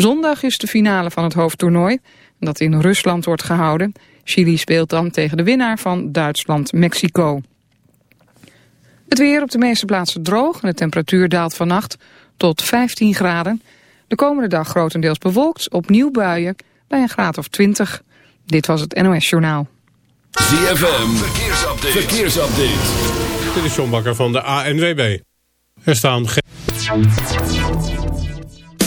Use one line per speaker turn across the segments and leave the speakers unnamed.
Zondag is de finale van het hoofdtoernooi, dat in Rusland wordt gehouden. Chili speelt dan tegen de winnaar van Duitsland-Mexico. Het weer op de meeste plaatsen droog en de temperatuur daalt vannacht tot 15 graden. De komende dag grotendeels bewolkt, opnieuw buien bij een graad of 20. Dit was het NOS Journaal.
ZFM, verkeersupdate. verkeersupdate.
Dit is John Bakker van de ANWB. Er staan geen...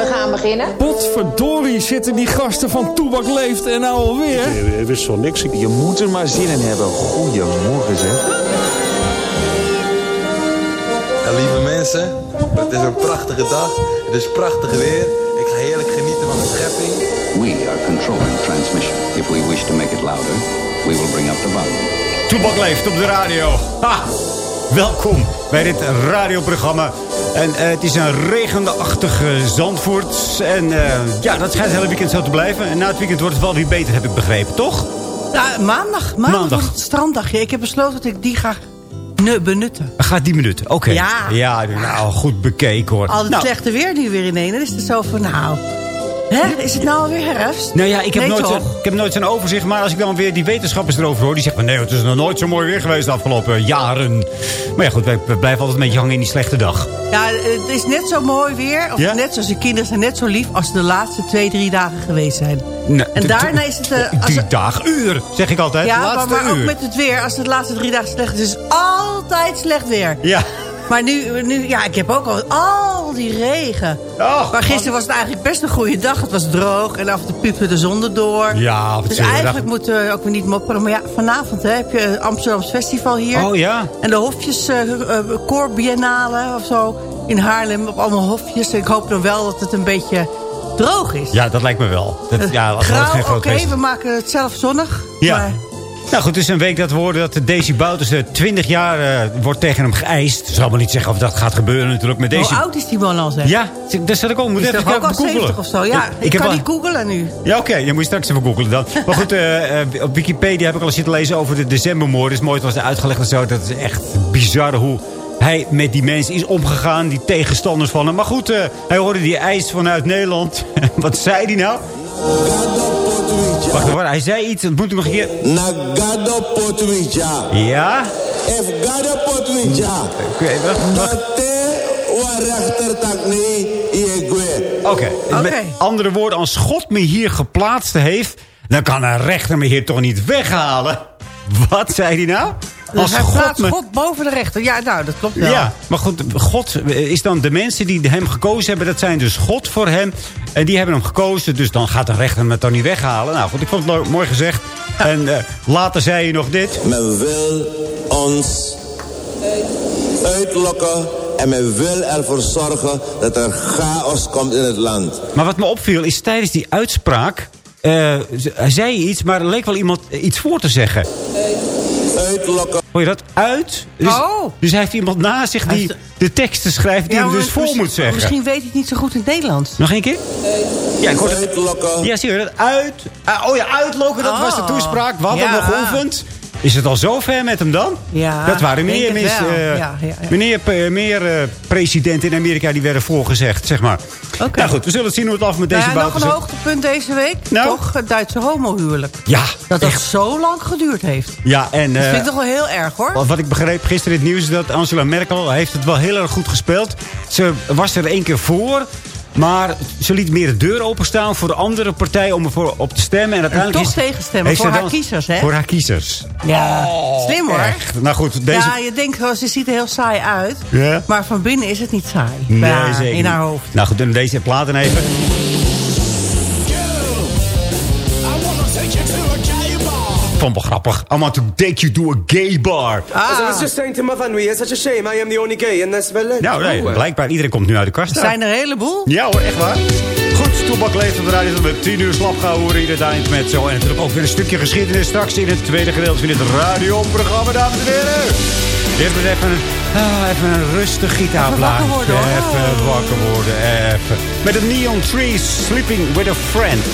We gaan beginnen.
Potverdorie zitten die gasten van Toebak leeft en nou alweer.
Ik wist wel niks.
Je moet er maar zin in hebben. Goedemorgen zeg.
Ja, lieve mensen, het is een prachtige dag. Het is prachtig weer. Ik ga heerlijk genieten van de schepping.
We are controlling transmission. If we wish to make it louder, we will bring up the volume.
Toebak leeft op de radio. Ha! Welkom bij dit radioprogramma. En uh, het is een regenachtige Zandvoort. En uh, ja, dat schijnt het hele weekend zo te blijven. En na het weekend wordt het wel weer beter, heb ik begrepen, toch?
Ja, maandag. Maandag, maandag. het stranddagje. Ik heb besloten dat ik die ga benutten.
Gaat die benutten, oké. Okay.
Ja.
Ja, nou, goed bekeken hoor.
Al het
nou.
slechte weer nu weer ineen. Dan is het zo van, nou... Hè? Is het nou alweer herfst?
Nou ja, ik heb,
Nee,
nooit, ik heb nooit zo'n overzicht. Maar als ik dan weer die wetenschappers erover hoor... die zeggen van nee, het is nog nooit zo mooi weer geweest de afgelopen jaren. Maar ja, goed, wij, we blijven altijd een beetje hangen in die slechte dag.
Ja, het is net zo mooi weer. Of
Ja?
net zoals de kinderen zijn net zo lief als de laatste twee, drie dagen geweest zijn.
Nee,
En daarna is het... eh, als
Die
het-
dag, uur, zeg ik altijd.
ja, maar,
laatste
maar ook
uur.
met het weer. Als het de laatste drie dagen slecht is, is het altijd slecht weer.
Ja.
Maar nu, nu, ja, ik heb ook al al die regen.
Och,
maar gisteren was het eigenlijk best een goede dag. Het was droog en af en toe piepte de zon erdoor.
Ja, wat
Dus eigenlijk moeten we ook weer niet mopperen. Maar ja, vanavond hè, heb je het Amsterdams Festival hier.
Oh ja.
En de hofjes, eh uh, koorbiennale of zo in Haarlem. Op allemaal hofjes. Ik hoop dan wel dat het een beetje droog is.
Ja, dat lijkt me wel. Dat, ja, als
Grauw, oké, we maken het zelf zonnig.
Ja.
Maar
Nou goed, het is een week dat we horen dat Daisy Bouters 20 jaar eh, wordt tegen hem geëist. Ik zal maar niet zeggen of dat gaat gebeuren natuurlijk met Daisy.
hoe oud is die man al zeg?
Ja, daar zat ik ook. Moet
Is
even
ook al
googlen.
70 of zo? Ja, ik,
heb
kan
wel-
niet googlen nu.
Ja, oké. Dan moet je straks even googlen dan. Maar goed, eh, eh, op Wikipedia heb ik al eens zitten lezen over de decembermoord. Is mooi, het was uitgelegd en zo. Dat is echt bizar hoe hij met die mensen is omgegaan. Die tegenstanders van hem. Maar goed, eh, hij hoorde die eis vanuit Nederland. Wat zei hij nou? Wacht even, hij zei iets. Dat moet ik nog een keer...
Nagado potwija.
Ja?
If gado potwija.
Oké, wacht, wacht. Oké. Met andere woorden, als God me hier geplaatst heeft... dan kan een rechter me hier toch niet weghalen? Wat zei hij nou?
Dus
Als
hij
God
plaatst
me...
God boven de rechter. Ja, nou, dat klopt wel.
Ja, maar goed, God is dan de mensen die hem gekozen hebben. Dat zijn dus God voor hem. En die hebben hem gekozen. Dus dan gaat de rechter hem het dan niet weghalen. Nou goed, ik vond het mooi gezegd. En eh, later zei je nog dit.
Men wil ons uitlokken en men wil ervoor zorgen dat er chaos komt in het land.
Maar wat me opviel is tijdens die uitspraak... eh, hij zei iets, maar er leek wel iemand iets voor te zeggen.
Uitlokken.
Hoor je dat? Uit. Dus,
Oh.
dus hij heeft iemand naast zich die de teksten schrijft... die
Ja,
hem dus voor
misschien-
moet zeggen.
Misschien weet hij het niet zo goed in het Nederlands.
Nog één keer? Ja, ik hoorde
Uitlokken.
Ja, zie je dat? Uit. ah, oh ja, uitlokken, dat
Oh.
was de toespraak. We hadden
Ja.
nog geoefend. Is het al zo ver met hem dan?
Ja,
Dat waren meer, mis,
wel. Ja, ja, ja.
meneer, meer presidenten in Amerika die werden voorgezegd, zeg maar.
Oké.
Nou goed, we zullen het zien hoe het af met deze
Nou ja, nog een hoogtepunt deze week.
Nou?
Toch het Duitse homohuwelijk.
Ja,
Dat dat
echt.
zo lang geduurd heeft.
Ja, en...
Dat
eh,
vind ik toch wel heel erg hoor.
Wat ik begreep gisteren in het nieuws is dat Angela Merkel heeft het wel heel erg goed gespeeld. Ze was er één keer voor. Maar ze liet meer de deur openstaan voor de andere partij om ervoor op te stemmen. En uiteindelijk
toch
is,
tegenstemmen voor haar kiezers, hè?
Voor haar kiezers.
Ja, slim hoor.
Echt. Nou goed, deze...
Ja, je denkt ze ziet er heel saai uit.
Ja?
Maar van binnen is het niet saai.
Nee, zeker
In haar hoofd.
Nou goed, dan deze platen even. Vond wel grappig. I want to take you to a gay bar.
Ah.
As I was just saying to my family, it's such a shame I am the only gay in this village.
Nou, nee, blijkbaar. Iedereen komt nu uit de kast.
Er zijn er een heleboel.
Ja hoor, echt waar. Goed, Toebak leeft op de radio met 10 uur slap gaan horen ieder eind met zo. En natuurlijk ook weer een stukje geschiedenis straks in het tweede gedeelte van dit radioprogramma, dames en heren. Dit wordt even een, ah, even een rustig gitaarplaatje.
Even wakker worden.
Even wakker worden, even. Met een Neon Trees, Sleeping with a Friend.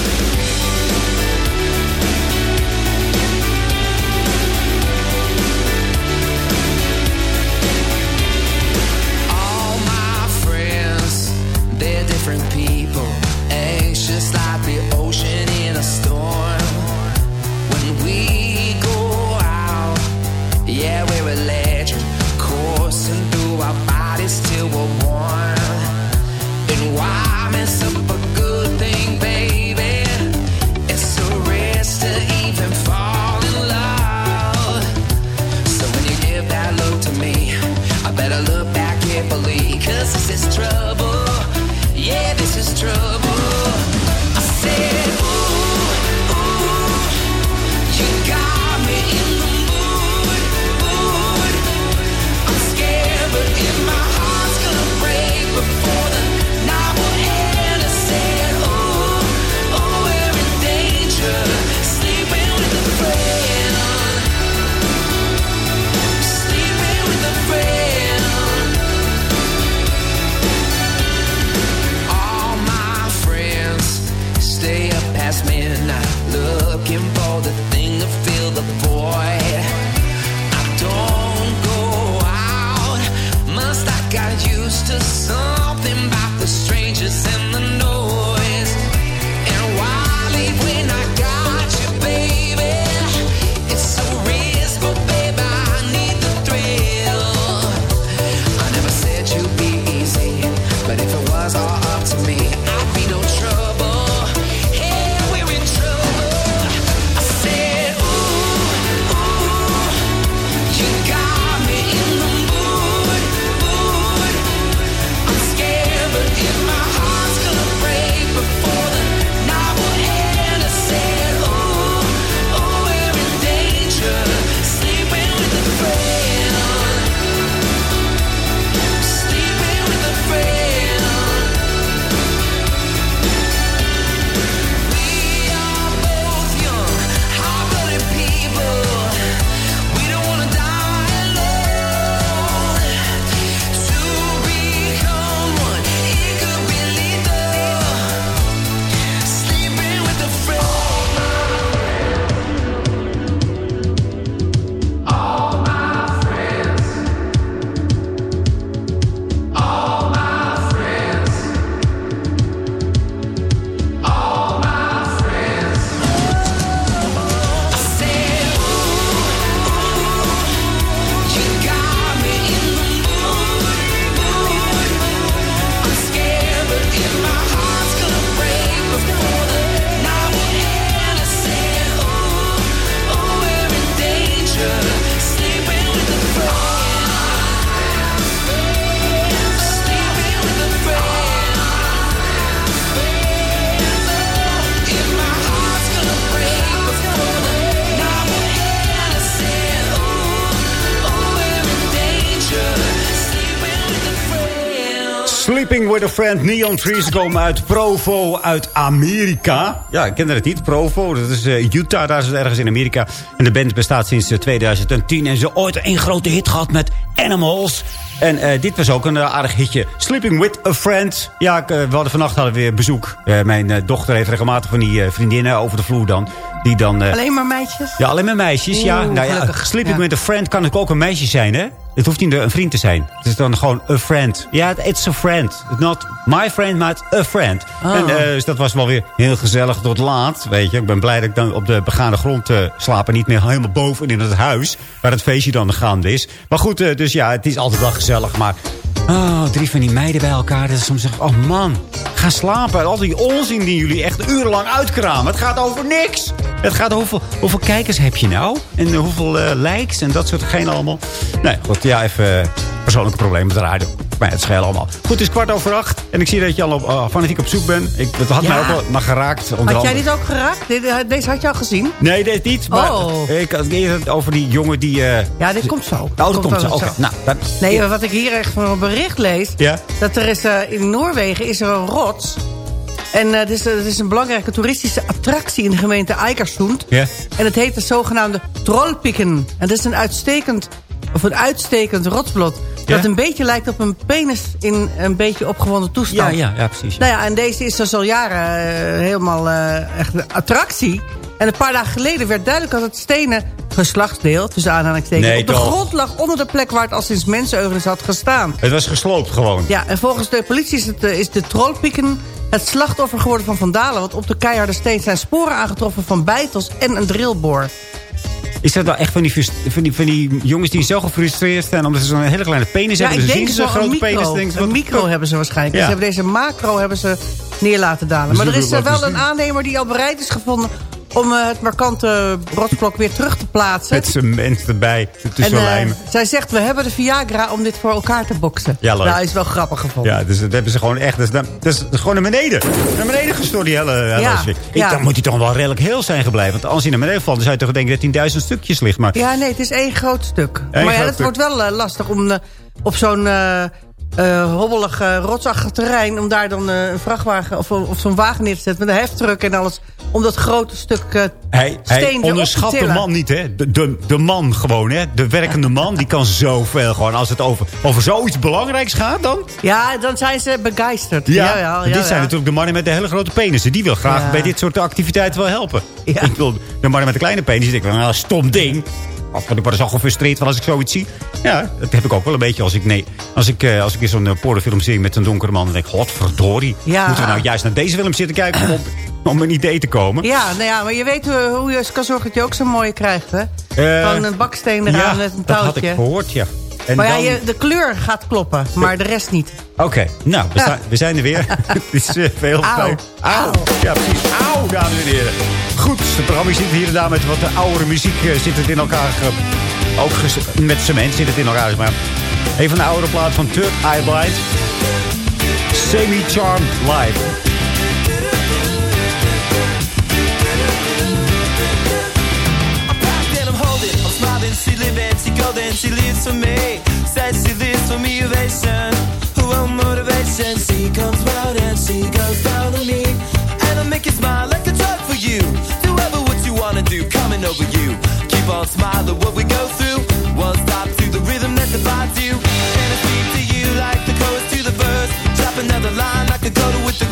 Sleeping with a Friend. Neon Trees komen uit Provo, uit Amerika. Ja, ik ken het niet. Provo, dat is uh, Utah, daar is het ergens in Amerika. En de band bestaat sinds uh, 2010. En ze ooit een grote hit gehad met Animals. En uh, dit was ook een uh, aardig hitje. Sleeping with a Friend. Ja, ik, uh, we hadden vannacht hadden we weer bezoek. mijn dochter heeft regelmatig van die vriendinnen over de vloer dan. Die dan
alleen maar meisjes?
Ja, alleen maar meisjes. ja. Nou, ja, sleeping ja. with a Friend kan ook een meisje zijn, hè? Het hoeft niet een vriend te zijn. Het is dan gewoon a friend. Ja, yeah, it's a friend. It's not my friend, maar a friend. Oh. En uh, dus dat was wel weer heel gezellig tot laat. Weet je, ik ben blij dat ik dan op de begane grond uh, slaap... en niet meer helemaal boven in het huis... waar het feestje dan gaande is. Maar goed, uh, dus ja, het is altijd wel gezellig. Maar oh, drie van die meiden bij elkaar... dat is soms zeggen, oh man, ga slapen. Al die onzin die jullie echt urenlang uitkramen. Het gaat over niks. Het gaat over hoeveel, hoeveel kijkers heb je nou? En hoeveel likes en dat soort geen allemaal. Nee, goed, ja, even persoonlijke problemen met de radio. Maar het scheelt allemaal. Goed, het is kwart over acht. En ik zie dat je al op, uh, fanatiek op zoek bent. Ik, dat had ja. mij ook wel maar geraakt.
Had jij dit ook geraakt? Deze had je al gezien?
Nee, dit niet. Maar oh. ik had het over die jongen die... Uh,
ja, dit komt zo.
Oh, dat komt, komt zo. Oké. Okay. Nou,
nee, wat ik hier echt van een bericht lees...
Ja?
dat er is uh, in Noorwegen is er een rots... En het, is, het is een belangrijke toeristische attractie in de gemeente Eikersund.
Yeah.
En het heet de zogenaamde Trollpikken. En dat is een uitstekend, of een uitstekend rotsblad.
Yeah.
Dat een beetje lijkt op een penis in een beetje opgewonden toestand.
Ja, ja, ja precies.
Nou ja, en deze is dus al jaren uh, helemaal uh, echt een attractie. En een paar dagen geleden werd duidelijk dat het stenen geslachtsdeel, tussen aanhalingstekens,
nee,
op de
toch.
grond lag onder de plek waar het al sinds menseneugenis had gestaan.
Het was gesloopt gewoon.
Ja, en volgens de politie is, het, is de trollpikken het slachtoffer geworden van vandalen... want op de keiharde steen zijn sporen aangetroffen van bijtels en een drillboor.
Is dat nou echt van die, van, die, van die jongens die zo gefrustreerd zijn... omdat ze zo'n hele kleine penis
ja,
hebben?
ik
dus
denk
zien ze een grote
micro,
penis. Denk,
een micro hebben ze waarschijnlijk.
Ja.
Dus ze hebben deze macro hebben ze neer laten dalen.
Dus
maar er is wel
we
een aannemer die al bereid is gevonden... om uh, het markante rotsblok weer terug te plaatsen.
Met cement erbij, tussen
en, uh,
lijmen.
zij zegt, we hebben de Viagra om dit voor elkaar te boksen.
Ja, leuk.
Nou, is wel grappig gevonden.
Ja, dus dat hebben ze gewoon echt... Dat is, dat is, gewoon naar beneden. Naar beneden gestort, die hele... hele
Ja.
Ik,
ja.
Dan moet hij toch wel redelijk heel zijn gebleven. Want als hij naar beneden valt, dan zou je toch denken dat hij in duizend stukjes ligt. Maar
Ja, nee, het is één groot stuk.
Eén
maar ja,
groot
het wordt wel eh, lastig om eh, op zo'n eh eh, hobbelig, eh, rotsachtig terrein... om daar dan eh, een vrachtwagen of, of zo'n wagen neer te zetten... met een heftruck en alles... om dat grote stuk steen te
onderschat de
tillen.
man niet, hè. De, de, de man gewoon, hè. De werkende man, die kan zoveel gewoon. Als het over, over zoiets belangrijks gaat dan...
Ja, dan zijn ze begeisterd.
Ja,
ja, ja,
dit zijn
ja.
natuurlijk de mannen met de hele grote penissen. Die wil graag bij dit soort activiteiten wel helpen. Ik wil de mannen met de kleine penis. Die denken, nou, stom ding. Ik word er zo gefrustreerd van als ik zoiets zie. Ja, dat heb ik ook wel een beetje als ik... Nee, als ik, eh, als ik in zo'n eh, pornofilm zie met een donkere man... dan denk ik, godverdorie.
Ja.
Moeten we nou juist naar deze film zitten kijken... om, om een idee te komen?
Ja, nou ja, maar je weet hoe, hoe je kan zorgen dat je ook zo'n mooie krijgt, hè?
Eh,
Van een baksteen eraan
ja,
met een
dat had
touwtje.
ik gehoord, ja. En
maar
dan-
ja, je, de kleur gaat kloppen, maar de rest niet.
Oké, nou, we,
Ja.
zijn- we zijn er weer. Het is eh, veel
Auw.
Auw. Ja, precies. Auw, dames en heren. Goed, de programma zit hier en daar met wat oudere muziek. eh, zit het in elkaar. ook met cement zit het in elkaar. Maar een van de oude platen van Third Eye Blind. Semi-Charmed Live.
Golden, she lives for me. Says she lives for me, ovation, who will motivation. She comes round and she goes down on me. And I make you smile like a drug for you. Do ever what you wanna do, coming over you. Keep on smiling what we go through. One stop to the rhythm that divides you. And I speak to you like the chorus to the verse. Drop another line like a coda with the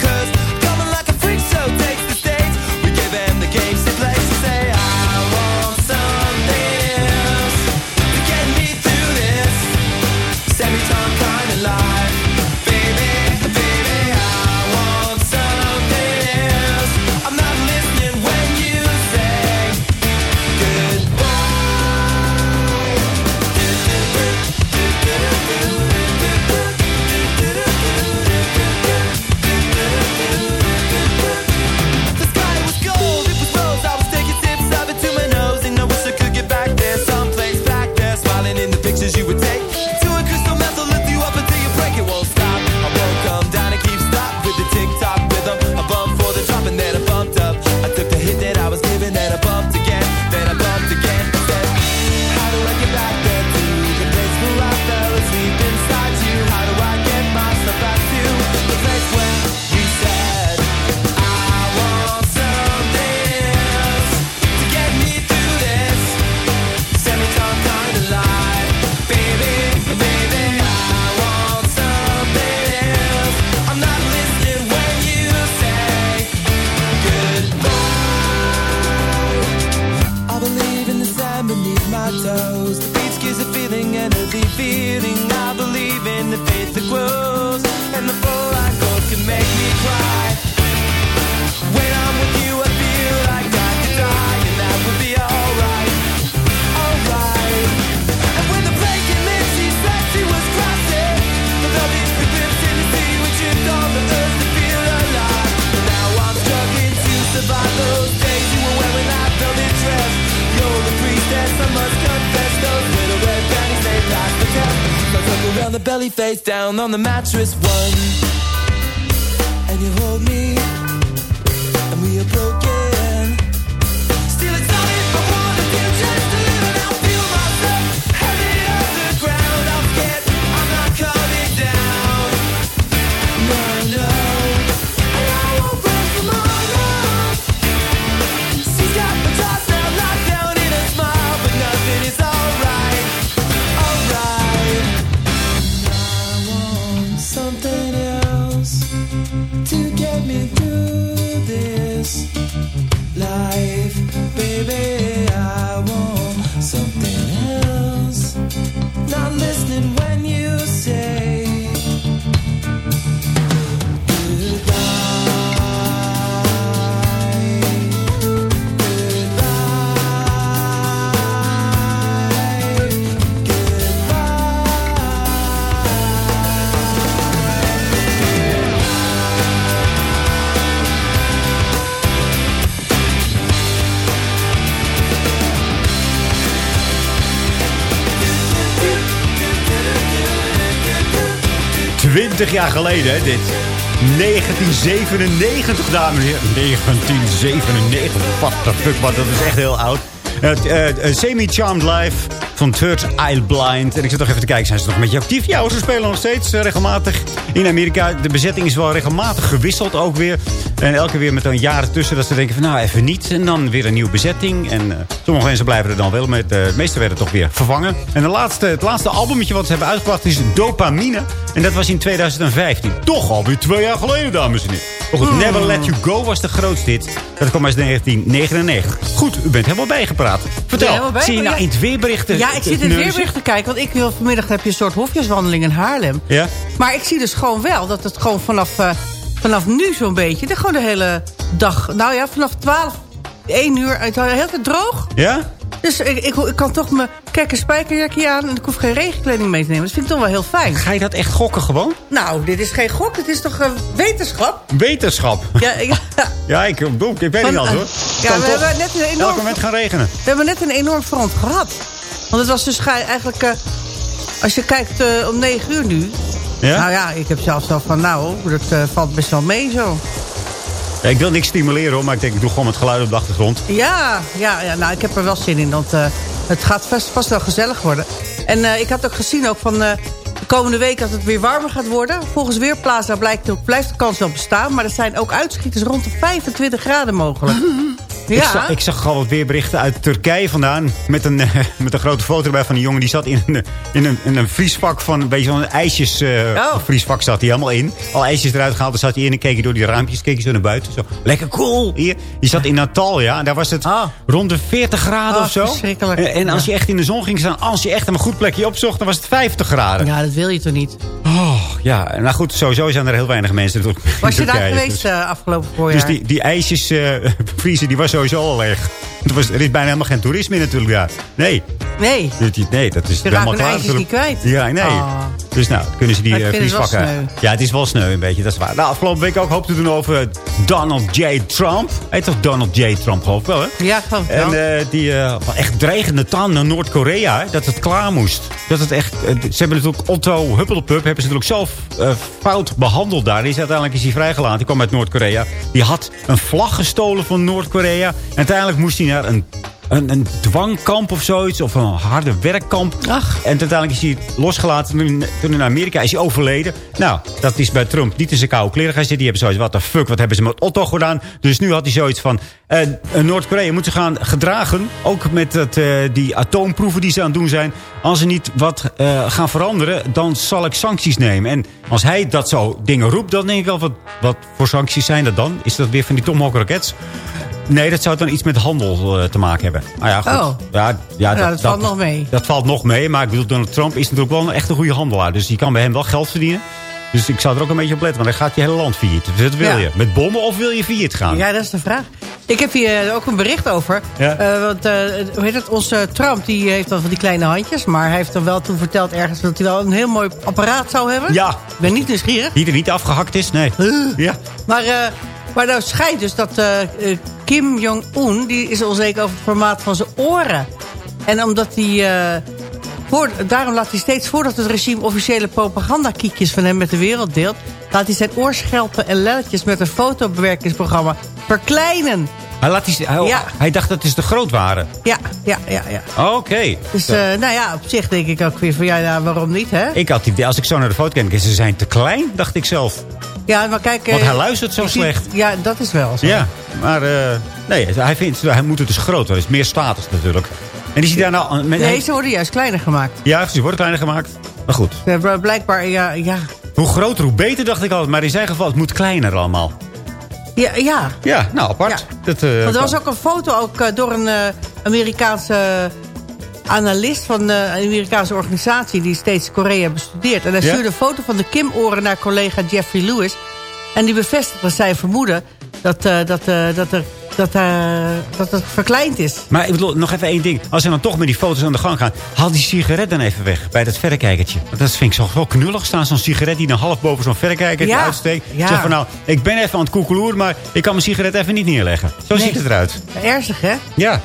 on the mattress.
70 jaar geleden, dit. 1997, dames en heren. 1997, wat de fuck, maar dat is echt heel oud. Het eh, eh, Semi-Charmed Live van Third Eye Blind. En ik zit nog even te kijken, zijn ze nog een beetje actief? Ja, ze spelen nog steeds eh, regelmatig in Amerika. De bezetting is wel regelmatig gewisseld ook weer. En elke weer met een jaar tussen dat ze denken van nou even niet. En dan weer een nieuwe bezetting. En sommige mensen blijven er dan wel. Maar het meeste werden toch weer vervangen. En de laatste, het laatste albumetje wat ze hebben uitgebracht is Dopamine. En dat was in 2015. Toch alweer twee jaar geleden, dames en heren. Maar goed, Never Let You Go was de grootste hit. Dat kwam uit 1999. Goed, u bent helemaal bijgepraat. Vertel,
helemaal bij,
zie je nou
ja.
in het weerberichten?
Ja, ik zit in het weerbericht te kijken. Want ik wil vanmiddag heb je een soort hofjeswandeling in Haarlem.
Ja?
Maar ik zie dus gewoon wel dat het gewoon vanaf, eh, vanaf nu zo'n beetje... De, gewoon de hele dag... Nou ja, vanaf 12, 1 uur... Het heel droog.
Ja?
Dus ik, ik, ik kan toch mijn kekke spijkerjakje aan... en ik hoef geen regenkleding mee te nemen. Dat vind ik toch wel heel fijn.
Ga je dat echt gokken gewoon?
Nou, dit is geen gok. Het is toch eh, wetenschap?
Wetenschap.
Ja, ja.
Ja, ik, ik, ik weet
Van,
niet alles hoor.
ja,
Kan
we
toch
hebben net een enorm-
elk moment gaan regenen.
We hebben net een enorm front gehad. Want het was dus eigenlijk... eh, als je kijkt eh, om 9 uur nu...
Ja?
Nou ja, ik heb zelfs zo van... Nou, dat eh, valt best wel mee zo.
Ja, ik wil niks stimuleren hoor, maar ik denk ik doe gewoon het geluid op de achtergrond.
Ja, ja, ja nou, ik heb er wel zin in. Want eh, het gaat vast, vast wel gezellig worden. En eh, ik had ook gezien ook van... eh, de komende week dat het weer warmer gaat worden. Volgens Weerplaza blijkt blijft de kans wel bestaan. Maar er zijn ook uitschieters rond de 25 graden mogelijk.
Ik, zag, ik zag al wat weerberichten uit Turkije vandaan. Met een, eh, met een grote foto erbij van een jongen die zat in een, in een, in een vriesvak van een beetje zo'n ijsjes eh,
Oh.
vriesvak zat hij helemaal in. Al ijsjes eruit gehaald, daar zat hij in en keek hij door die raampjes, keek hij zo naar buiten. Zo, lekker cool hier. Je zat in Natal, ja, en daar was het rond de 40 graden
Oh,
of zo.
verschrikkelijk.
En, en als je echt in de zon ging staan, als je echt een goed plekje opzocht, dan was het 50 graden.
Ja, dat wil je toch niet?
Oh, ja, nou goed, sowieso zijn er heel weinig mensen
Was je daar geweest
Dus-
eh, afgelopen voorjaar?
dus die, die ijsjes eh, vriezen, die was sowieso al leeg. Er, was, er is bijna helemaal geen toerisme natuurlijk daar. Nee.
Nee.
Nee, dat is
Je
helemaal
raakt hun
klaar.
ijsjes niet kwijt.
Ja, nee.
Oh.
Dus nou, kunnen ze die
wel
vriesvakken...
sneu.
Ja, het is wel sneu een beetje, dat is waar. Nou, afgelopen week ook hoop te doen over Donald J. Trump. Hij heet toch Donald J. Trump, geloof ik wel, hè?
Ja, geloof ik wel.
En eh, die eh, echt dreigende taal naar Noord-Korea, dat het klaar moest. Dat het echt, eh, ze hebben natuurlijk Otto Huppelpup, hebben ze natuurlijk zelf fout behandeld daar. Die is uiteindelijk is hij vrijgelaten, die kwam uit Noord-Korea. Die had een vlag gestolen van Noord-Korea. En uiteindelijk moest hij naar een, een, een dwangkamp of zoiets, of een harde werkkamp.
Ach.
En uiteindelijk is hij losgelaten. Toen, toen in Amerika is hij overleden. Nou, dat is bij Trump niet in zijn koude kleren gaan zitten. Die hebben zoiets, wat de fuck, wat hebben ze met Otto gedaan? Dus nu had hij zoiets van... eh, eh, Noord-Korea moet zich gaan gedragen. Ook met eh, die atoomproeven die ze aan het doen zijn. Als ze niet wat gaan veranderen, dan zal ik sancties nemen. En als hij dat zo dingen roept, dan denk ik. Wat, wat voor sancties zijn dat dan? Is dat weer van die Tomahawk rakets? Nee, dat zou dan iets met handel eh, te maken hebben. Nou ja, goed.
Oh.
Ja, ja,
Nou, dat valt nog mee.
Dat valt nog mee, maar ik bedoel, Donald Trump is natuurlijk wel een echt een goede handelaar. Dus die kan bij hem wel geld verdienen. Dus ik zou er ook een beetje op letten, want dan gaat je hele land failliet. Dus dat wil
Ja.
je. Met bommen of wil je failliet gaan?
Ja, dat is de vraag. Ik heb hier eh, ook een bericht over.
Ja.
Eh, want, eh, hoe heet het? Onze Trump die heeft dan van die kleine handjes. Maar hij heeft dan wel toen verteld ergens dat hij wel een heel mooi apparaat zou hebben.
Ja.
Ik ben niet nieuwsgierig.
Die er niet afgehakt is? Nee. Ja.
Maar, maar nou schijnt dus dat Kim Jong-un... die is onzeker over het formaat van zijn oren. En omdat hij... voor, daarom laat hij steeds voordat het regime officiële propagandakiekjes van hem met de wereld deelt... laat hij zijn oorschelpen en lelletjes met een fotobewerkingsprogramma verkleinen.
Hij, laat die, hij,
Ja.
hij dacht dat ze te groot waren.
Ja, ja, ja, ja.
Oké.
Dus eh, nou ja, op zich denk ik ook weer van ja, waarom niet, hè?
Ik had idee, als ik zo naar de foto kijk, ze zijn te klein, dacht ik zelf.
Ja, maar kijk...
Want
eh,
hij luistert zo slecht.
Ja, dat is wel zo.
Ja, maar eh, nee, hij, vindt, hij moet het dus groter. Dat is meer status natuurlijk. En die ziet daar nou... Met,
Nee, ze worden juist kleiner gemaakt.
Ja, ze worden kleiner gemaakt. Maar goed,
hebben Blijkbaar, ja, ja.
hoe groter, hoe beter, dacht ik altijd. Maar in zijn geval, het moet kleiner allemaal.
Ja, ja.
Ja, nou, apart. Dat, eh,
Want er was ook een foto ook, door een Amerikaanse analist van de Amerikaanse organisatie... die steeds Korea bestudeert. En hij
Ja?
stuurde een foto van de Kim-oren naar collega Jeffrey Lewis. En die bevestigde zijn vermoeden dat, eh, dat, eh, dat, er, dat, eh, dat het verkleind is.
Maar ik bedoel, nog even één ding. Als ze dan toch met die foto's aan de gang gaan... haal die sigaret dan even weg bij dat verrekijkertje. Want dat vind ik zo wel knullig staan. Zo'n sigaret die dan half boven zo'n verrekijkertje
Ja,
uitsteekt.
ja.
Zeg van nou, ik ben even aan het koekeloeren... maar ik kan mijn sigaret even niet neerleggen. Zo
Nee.
ziet het eruit.
Ernstig, hè?
Ja.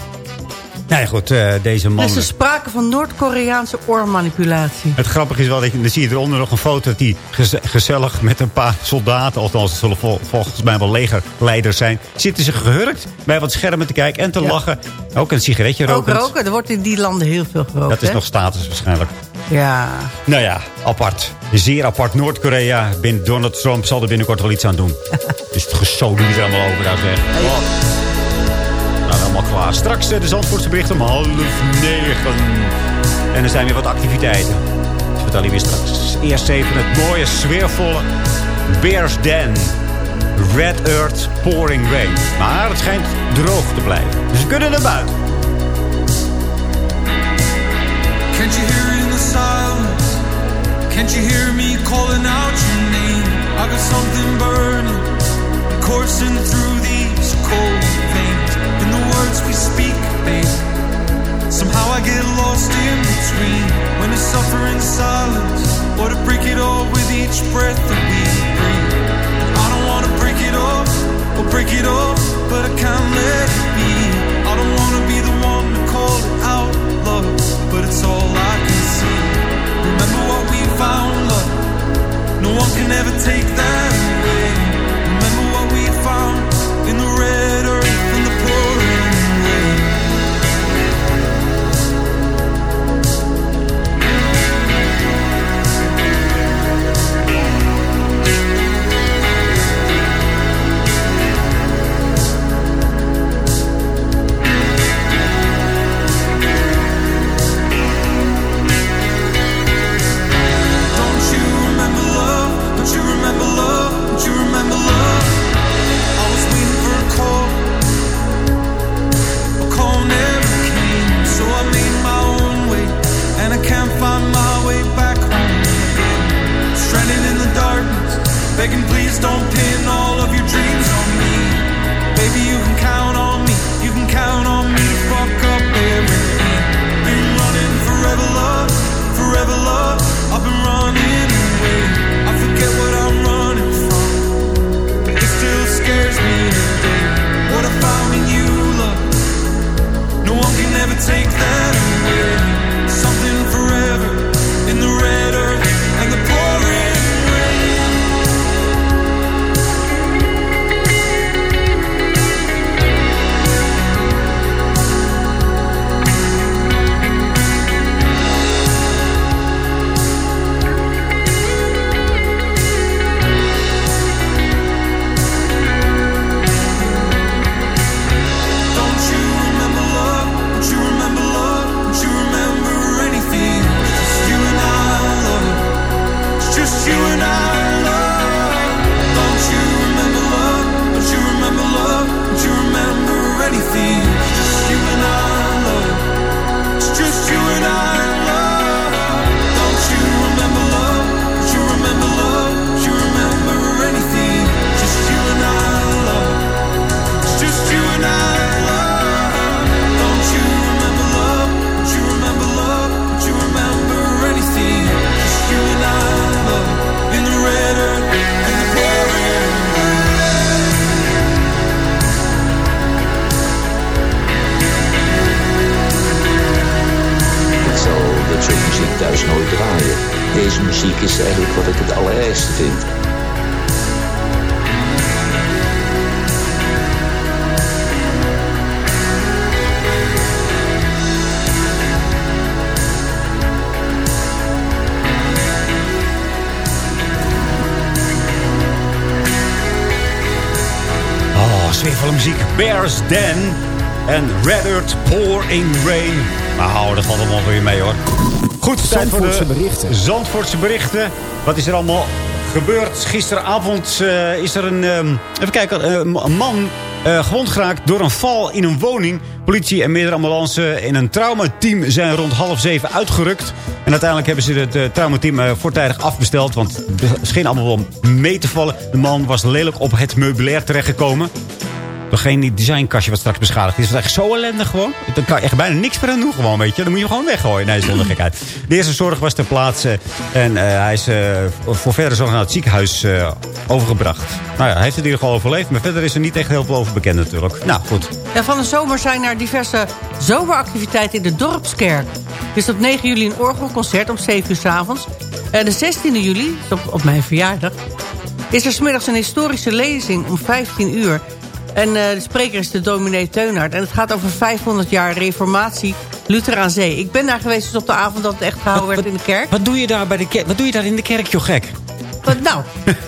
Nou ja, goed, eh, deze man...
Er is dus sprake van Noord-Koreaanse oormanipulatie.
Het grappige is wel, dat je, dan zie je eronder nog een foto... dat die geze- gezellig met een paar soldaten... althans, het zullen vol- volgens mij wel legerleiders zijn... zitten ze gehurkt bij wat schermen te kijken en te
Ja.
lachen. Ook een sigaretje
Ook
roken.
roken, er wordt in die landen heel veel gerookt,
Dat is
hè?
nog status waarschijnlijk.
Ja.
Nou ja, apart. Zeer apart. Noord-Korea. Donald Trump zal er binnenkort wel iets aan doen. dus het gesoden er allemaal over, daar zeg. Nou, helemaal klaar. Straks eh, de Zandvoortse bericht om half negen. En er zijn weer wat activiteiten. Dat vertel je weer straks. Eerst even het mooie, sfeervolle Bears Den. Red Earth Pouring Rain. Maar het schijnt droog te blijven. Dus we kunnen naar buiten.
Can't you hear it in the silence? Can't you hear me calling out your name? I got something burning, coursing through these cold words we speak, babe. Somehow I get lost in between when it's suffering silence. Or to break it all with each breath that we breathe. I don't wanna break it off or break it off, but I can't let it be. I don't wanna be the one to call it out, love, but it's all I can see. Remember what we found, love. No one can ever take that begging please don't pin all of your dreams on me. Baby, you can count Rain.
Nou, dat valt allemaal weer mee hoor. Goed, tijd voor de
Zandvoortse berichten.
Zandvoortse berichten. Wat is er allemaal gebeurd? Gisteravond eh, is er een, ehm, even kijken, eh, een man eh, gewond geraakt door een val in een woning. Politie en meerdere ambulance in een traumateam zijn rond half zeven uitgerukt. En uiteindelijk hebben ze het uh, traumateam uh, voortijdig afbesteld. Want het scheen allemaal wel mee te vallen. De man was lelijk op het meubilair terechtgekomen. Nog geen designkastje wat straks beschadigd is. Het is echt zo ellendig gewoon. Dan kan je echt bijna niks meer aan doen gewoon, weet je. Dan moet je hem gewoon weggooien. Nee, zonder gekheid. De eerste zorg was ter plaatse. En uh, hij is uh, voor verdere zorg naar het ziekenhuis uh, overgebracht. Nou ja, hij heeft het in ieder geval overleefd. Maar verder is er niet echt heel veel over bekend natuurlijk. Nou, goed.
Ja, van de zomer zijn er diverse zomeractiviteiten in de Dorpskerk. Er is op 9 juli een orgelconcert om 7 uur s avonds. En de 16 juli, op, op mijn verjaardag... is er smiddags een historische lezing om 15 uur... En uh, de spreker is de dominee Teunhard. En het gaat over 500 jaar reformatie Luther aan zee. Ik ben daar geweest dus op de avond dat het echt gehouden
wat,
werd in de kerk.
Wat doe je daar, bij de kerk? Wat doe je daar in de kerk, joh gek?
Wat nou?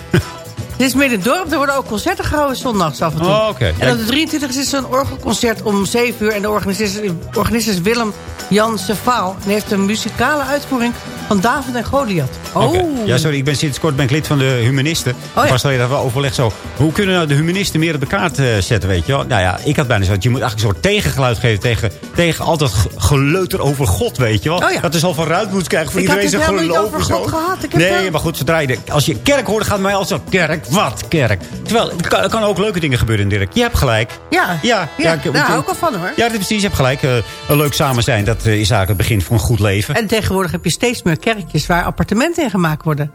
Het is midden in het dorp. Er worden ook concerten gehouden zondags af en toe.
Oh, okay.
En op de 23 is er een orgelconcert om 7 uur. En de organist is, Willem Jan Sevaal. En heeft een muzikale uitvoering van David en Goliath. Oh.
Okay. Ja, sorry, ik ben sinds kort ben ik lid van de humanisten. Oh, ja. Pas dat we overleg zo. Hoe kunnen nou de humanisten meer op de kaart uh, zetten, weet je wel? Nou ja, ik had bijna zo. Je moet eigenlijk een soort tegengeluid geven tegen, tegen al dat geleuter over God, weet je wel?
Oh, ja.
Dat is al van ruit moet krijgen voor
ik
iedereen zijn
geloof.
geloof.
over God gehad. Ik heb
nee,
wel...
maar goed, zodra je, als je kerk hoort, gaat mij altijd zo, kerk, wat kerk? Terwijl, er kan, kan ook leuke dingen gebeuren, Dirk. Je hebt gelijk.
Ja,
ja,
ja, ja ik, daar hou ik al van, hoor.
Ja, precies, je hebt gelijk. Uh, een leuk samen zijn, dat uh, is eigenlijk het begin van een goed leven.
En tegenwoordig heb je steeds meer kerkjes waar appartementen in gemaakt worden.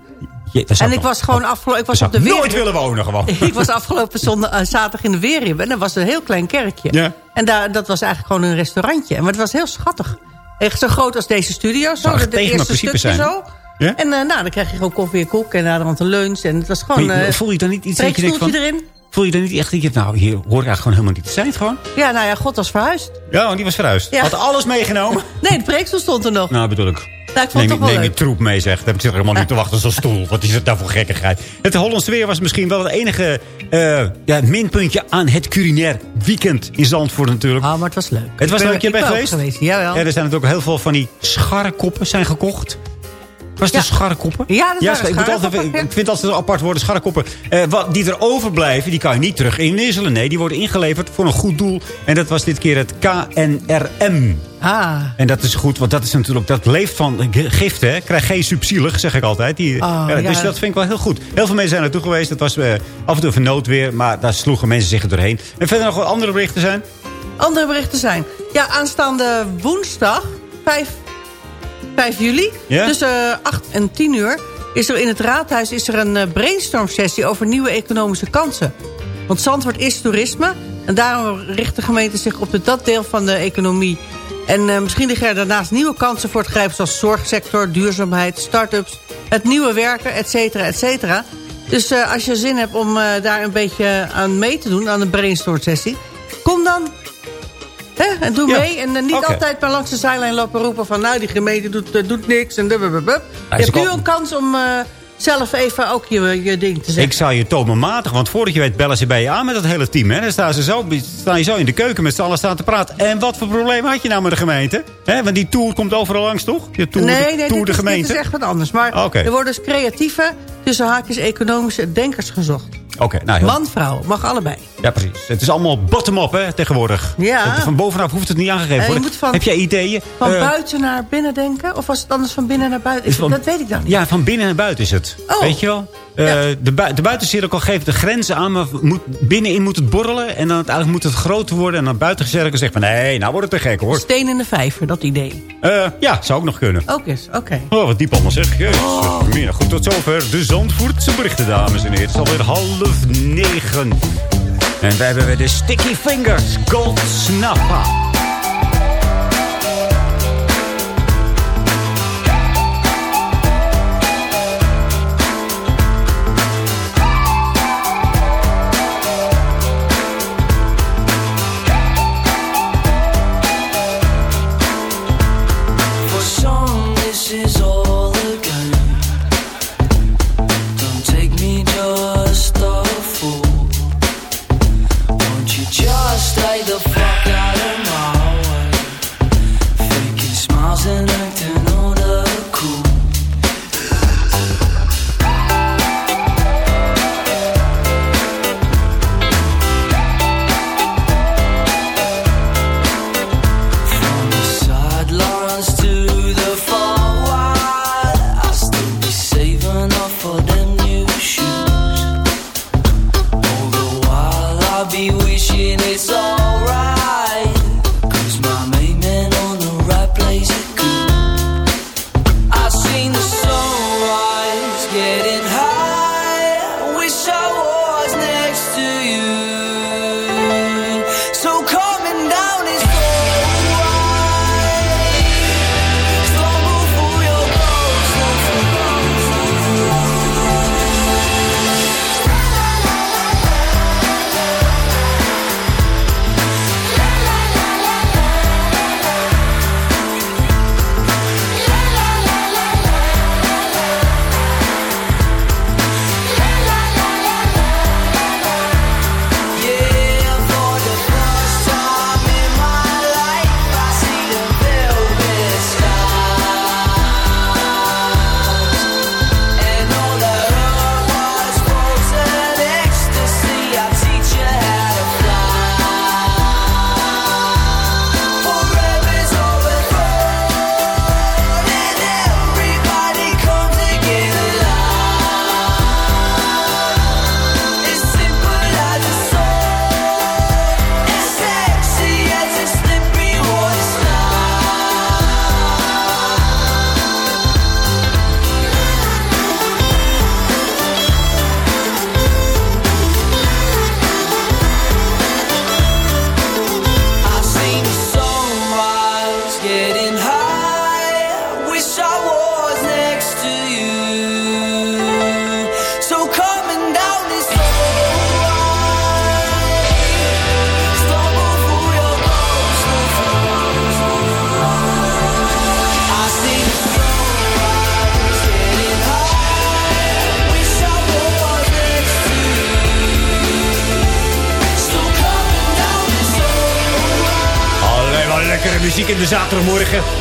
Je,
en ik was gewoon afgelopen... Ik was op de
weer... nooit willen wonen gewoon.
ik was afgelopen zondag, uh, zaterdag in de Weerhibbe. En dat was een heel klein kerkje.
Ja.
En daar, dat was eigenlijk gewoon een restaurantje. Maar het was heel schattig. Echt zo groot als deze studio. Zo,
de,
de eerste stukje
zijn.
zo.
Ja?
En uh, nou, dan krijg je gewoon koffie en koek. En naderhand een lunch. En het was gewoon...
Maar, voel je dan niet iets denkt van...
erin.
Voel je dan niet echt dat je nou, hier hoor ik eigenlijk gewoon helemaal niet te zijn gewoon?
Ja, nou ja, God was verhuisd.
Ja, want die was verhuisd.
Ja.
Had alles meegenomen?
nee, de preekstoel stond er nog.
Nou, bedoel ik.
Nou, ik vond
neem,
het toch wel
neem je troep mee, zeg. Daar heb ik zit er helemaal niet te wachten, zo'n stoel. Wat is het nou voor gekkigheid? Het Hollandse weer was misschien wel het enige uh, ja, minpuntje aan het culinair weekend in Zandvoort natuurlijk.
Ah, maar het was leuk.
Het was leuk, je bent geweest?
geweest? Jawel.
Ja, er zijn natuurlijk heel veel van die scharrekoppen zijn gekocht. Was het
Ja.
ja. scharrekoppen?
Ja, dat waren
ik, altijd,
scharrekoppen, ja.
ik vind altijd apart worden scharrekoppen. Uh, wat, die er overblijven, die kan je niet terug inwisselen. Nee, die worden ingeleverd voor een goed doel. En dat was dit keer het KNRM.
Ah.
En dat is goed, want dat is natuurlijk, dat leeft van giften. Hè? Krijg geen subsielig, zeg ik altijd. Die,
Oh,
ja,
ja.
Dus dat vind ik wel heel goed. Heel veel mensen zijn naartoe geweest. Het was uh, af en toe even noodweer, maar daar sloegen mensen zich er doorheen. En verder nog wat andere berichten zijn?
Andere berichten zijn... Ja, aanstaande woensdag, 5, 5 juli, tussen 8 en 10 uur... is er in het raadhuis is er een eh, brainstorm sessie over nieuwe economische kansen. Want Zandvoort is toerisme... en daarom richt de gemeente zich op dat deel van de economie. En eh, misschien liggen er daarnaast nieuwe kansen voor het grijpen... zoals zorgsector, duurzaamheid, start-ups, het nieuwe werken, et cetera, et cetera. Dus uh, als je zin hebt om uh, daar een beetje aan mee te doen... aan de brainstorm sessie... kom dan Hè? En doe
Ja.
mee. En uh, niet altijd maar langs de zijlijn lopen roepen van... nou, die gemeente doet, uh, doet niks en blablabla. Je hebt nu een kans om uh, zelf even ook je, je ding te zeggen.
Ik zou je tomenmatig, want voordat je weet bellen ze bij je aan met dat hele team. Hè? Dan staan ze zo, staan je zo in de keuken met z'n allen staan te praten. En wat voor probleem had je nou met de gemeente? Hè? Want die tour komt overal langs, toch? Die tour,
nee,
de,
nee,
tour
dit,
de
is, dit
gemeente.
is echt wat anders. Maar er worden dus creatieve, tussen haakjes economische denkers gezocht.
Oké, nou heel
Man, vrouw, mag allebei.
Ja, precies. Het is allemaal bottom-up hè, tegenwoordig.
Ja.
Van bovenaf hoeft het niet aangegeven
Eh, je
worden.
moet van-
Heb jij ideeën?
Van
Eh,
buiten naar binnen denken? Of was het anders van binnen naar buiten?
van-
dat weet ik dan niet.
Ja, van binnen naar buiten is het.
Oh.
Weet je wel? Eh, de, de buitencirkel geeft de grenzen aan. Maar moet, binnenin moet het borrelen. En dan uiteindelijk moet het groter worden. En dan buitencirkel zegt van... Nee, nou wordt het te gek hoor.
Steen in de vijver, dat idee.
Eh, ja, zou ook nog kunnen.
Ook eens, oké.
Oh, wat diep allemaal zeg. Jezus. Goed, tot zover de Zandvoortse berichten, dames en heren. Het is alweer half negen. En wij hebben weer de Sticky Fingers Gold Snappa.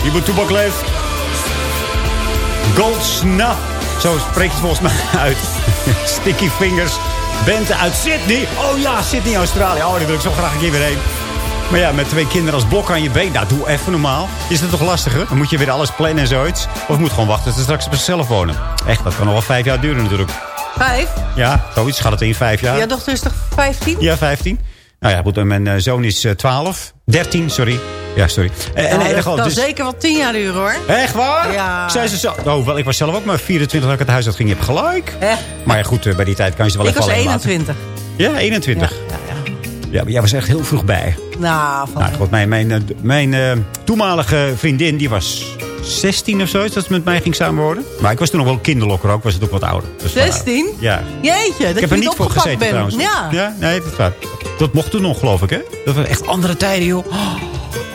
Je moet toebak. Gold Snuff. Zo spreekt het volgens mij uit. Sticky Fingers. Bente uit Sydney. Oh ja, Sydney, Australië. Oh, die wil ik zo graag een keer weer heen. Maar ja, met twee kinderen als blok aan je been. Nou, doe even normaal. Is dat toch lastiger? Dan moet je weer alles plannen en zoiets. Of moet gewoon wachten tot ze straks op zichzelf wonen. Echt, dat kan nog wel vijf jaar duren natuurlijk.
Vijf?
Ja, zoiets gaat het in vijf jaar.
Ja, dochter is toch 15?
Ja, 15. Nou ja, goed, mijn eh, zoon is eh, 12. 13, sorry. Ja, sorry. Eh,
Ja,
en, en,
dat
dus-
zeker wel 10 jaar duren hoor.
Echt waar?
Ja.
Ik zei ze zo. Oh, wel, ik was zelf ook maar 24 dat ik het huis uit ging. Je hebt gelijk.
Echt?
Maar ja, goed, eh, bij die tijd kan je ze wel
Ik
even
was
alleen laten.
21.
Ja, 21. Ja, maar jij was echt heel vroeg bij.
Nou, van
Nou, goed, mijn, mijn, eh, mijn toenmalige vriendin, die was 16 of zoiets, dat ze met mij ging samenwonen. Maar ik was toen nog wel kinderlokker ook, was het ook wat ouder. Dus vandaar.
16?
Ja.
Jeetje, dat
ik heb
je
er
niet
voor gezeten
bent.
trouwens.
Ja.
ja, nee, dat is waar. Dat mocht toen nog, geloof ik, hè? Dat waren echt andere tijden, joh. Oh,